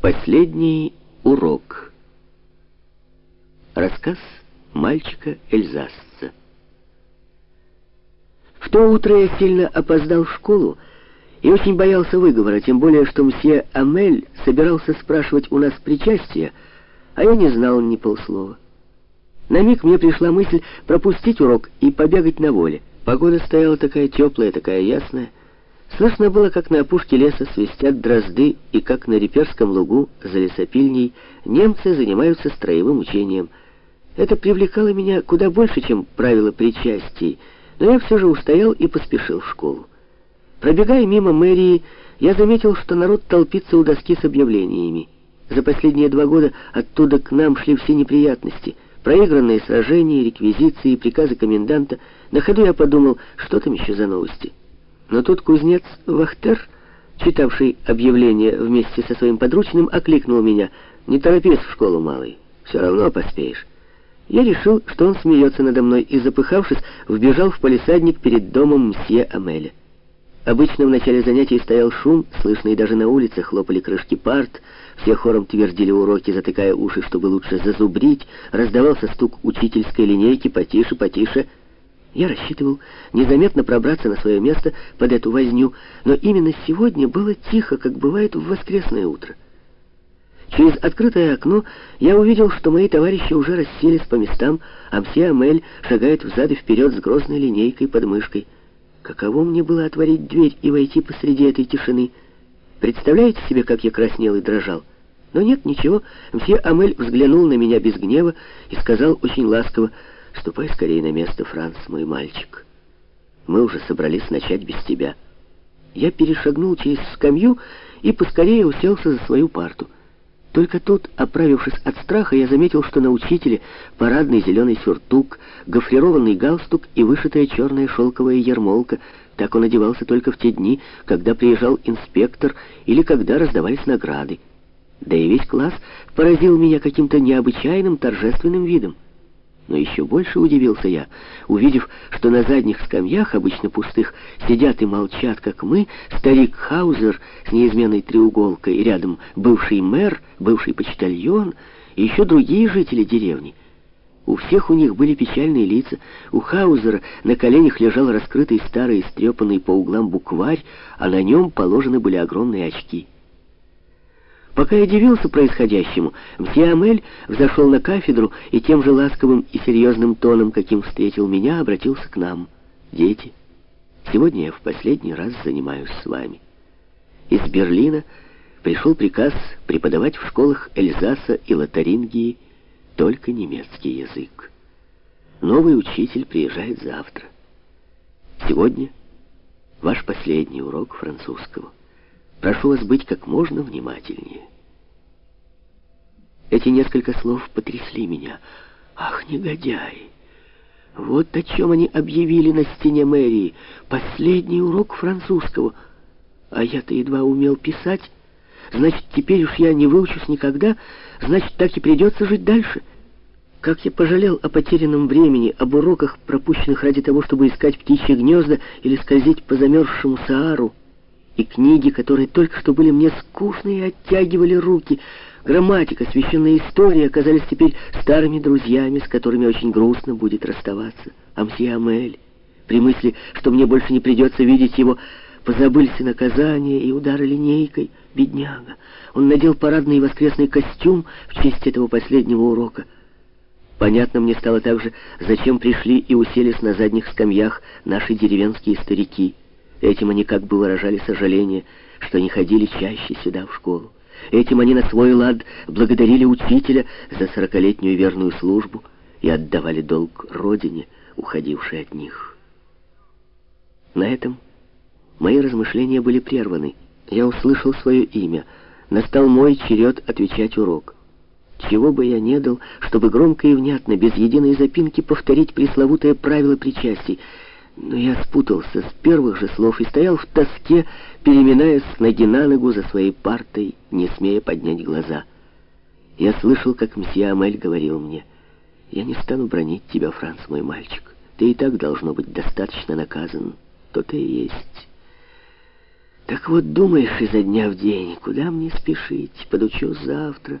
Последний урок. Рассказ мальчика-эльзасца. В то утро я сильно опоздал в школу и очень боялся выговора, тем более, что мсье Амель собирался спрашивать у нас причастие, а я не знал ни полслова. На миг мне пришла мысль пропустить урок и побегать на воле. Погода стояла такая теплая, такая ясная. Слышно было, как на опушке леса свистят дрозды, и как на Реперском лугу за лесопильней немцы занимаются строевым учением. Это привлекало меня куда больше, чем правила причастий, но я все же устоял и поспешил в школу. Пробегая мимо мэрии, я заметил, что народ толпится у доски с объявлениями. За последние два года оттуда к нам шли все неприятности. Проигранные сражения, реквизиции, приказы коменданта. На ходу я подумал, что там еще за новости. Но тут кузнец Вахтер, читавший объявление вместе со своим подручным, окликнул меня. «Не торопись в школу, малый, все равно поспеешь». Я решил, что он смеется надо мной, и, запыхавшись, вбежал в полисадник перед домом мсье Амеля. Обычно в начале занятий стоял шум, слышный даже на улице, хлопали крышки парт, все хором твердили уроки, затыкая уши, чтобы лучше зазубрить, раздавался стук учительской линейки «потише, потише», я рассчитывал незаметно пробраться на свое место под эту возню, но именно сегодня было тихо, как бывает в воскресное утро. Через открытое окно я увидел, что мои товарищи уже расселись по местам, а мсье Амель шагает взад и вперед с грозной линейкой под мышкой. Каково мне было отворить дверь и войти посреди этой тишины? Представляете себе, как я краснел и дрожал? Но нет, ничего. Мсье Амель взглянул на меня без гнева и сказал очень ласково, Ступай скорее на место, Франц, мой мальчик. Мы уже собрались начать без тебя. Я перешагнул через скамью и поскорее уселся за свою парту. Только тут, оправившись от страха, я заметил, что на учителе парадный зеленый сюртук, гофрированный галстук и вышитая черная шелковая ермолка. Так он одевался только в те дни, когда приезжал инспектор или когда раздавались награды. Да и весь класс поразил меня каким-то необычайным торжественным видом. Но еще больше удивился я, увидев, что на задних скамьях, обычно пустых, сидят и молчат, как мы, старик Хаузер с неизменной треуголкой, и рядом бывший мэр, бывший почтальон и еще другие жители деревни. У всех у них были печальные лица. У Хаузера на коленях лежал раскрытый старый, истрепанный по углам букварь, а на нем положены были огромные очки. Пока я дивился происходящему, мсье Амель взошел на кафедру и тем же ласковым и серьезным тоном, каким встретил меня, обратился к нам. «Дети, сегодня я в последний раз занимаюсь с вами». Из Берлина пришел приказ преподавать в школах Эльзаса и Лотарингии только немецкий язык. Новый учитель приезжает завтра. Сегодня ваш последний урок французского. Прошу вас быть как можно внимательнее. Эти несколько слов потрясли меня. Ах, негодяи! Вот о чем они объявили на стене мэрии. Последний урок французского. А я-то едва умел писать. Значит, теперь уж я не выучусь никогда. Значит, так и придется жить дальше. Как я пожалел о потерянном времени, об уроках, пропущенных ради того, чтобы искать птичьи гнезда или скользить по замерзшему Саару и книги, которые только что были мне скучны и оттягивали руки. Грамматика, священная история оказались теперь старыми друзьями, с которыми очень грустно будет расставаться. А мсье Амель, при мысли, что мне больше не придется видеть его, позабылись и наказания, и удары линейкой. Бедняга. Он надел парадный воскресный костюм в честь этого последнего урока. Понятно мне стало также, зачем пришли и уселись на задних скамьях наши деревенские старики. Этим они как бы выражали сожаление, что не ходили чаще сюда, в школу. Этим они на свой лад благодарили учителя за сорокалетнюю верную службу и отдавали долг родине, уходившей от них. На этом мои размышления были прерваны. Я услышал свое имя. Настал мой черед отвечать урок. Чего бы я не дал, чтобы громко и внятно, без единой запинки повторить пресловутое правило причастий — но я спутался с первых же слов и стоял в тоске, переминаясь с ноги на ногу за своей партой, не смея поднять глаза. Я слышал, как мсье Амель говорил мне, «Я не стану бронить тебя, Франц, мой мальчик. Ты и так должно быть достаточно наказан. То ты и есть». Так вот, думаешь изо дня в день, куда мне спешить, подучу завтра.